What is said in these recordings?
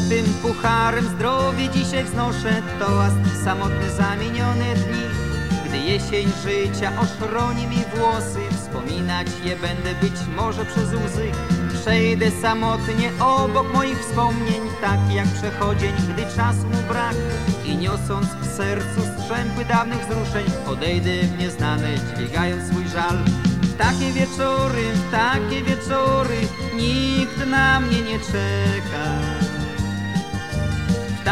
tym pucharem zdrowie dzisiaj wznoszę toast samotny zamienione dni. Gdy jesień życia oszroni mi włosy, wspominać je będę być może przez łzy. Przejdę samotnie obok moich wspomnień, tak jak przechodzień, gdy czasu mu brak. I niosąc w sercu strzępy dawnych wzruszeń, odejdę w nieznane, dźwigając swój żal. Takie wieczory, takie wieczory, nikt na mnie nie czeka.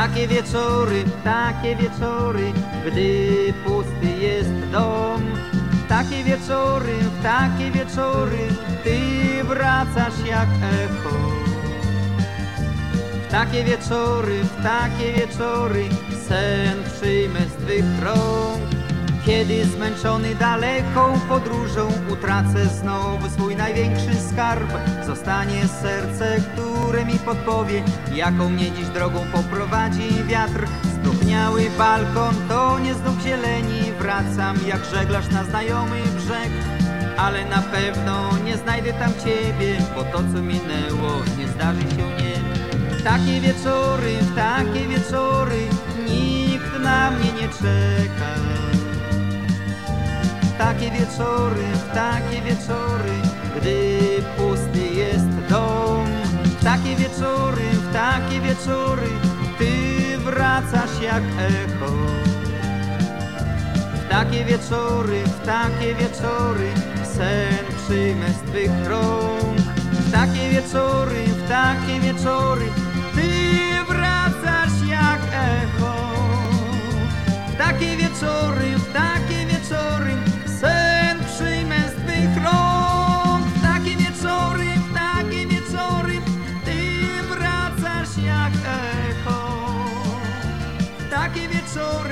Takie wieczory, takie wieczory, gdy pusty jest dom. Takie wieczory, takie wieczory, ty wracasz jak echo. W takie wieczory, w takie wieczory, sen przyjmę z twych rąk. Kiedy zmęczony daleką podróżą utracę znowu swój największy skarb. Zostanie serce, które mi podpowie, jaką mnie dziś drogą poprowadzi wiatr. Struchniały balkon to nie znów zieleni Wracam jak żeglarz na znajomy brzeg. Ale na pewno nie znajdę tam ciebie, bo to co minęło nie zdarzy się nie. Takie wieczory, takie wieczory nikt na mnie nie czeka takie wieczory, w takie wieczory, gdy pusty jest dom. W takie wieczory, w takie wieczory, ty wracasz jak echo. W takie wieczory, w takie wieczory, sen przyjmę z twych rąk. W takie wieczory, w takie wieczory, ty wracasz jak echo. W takie wieczory, ty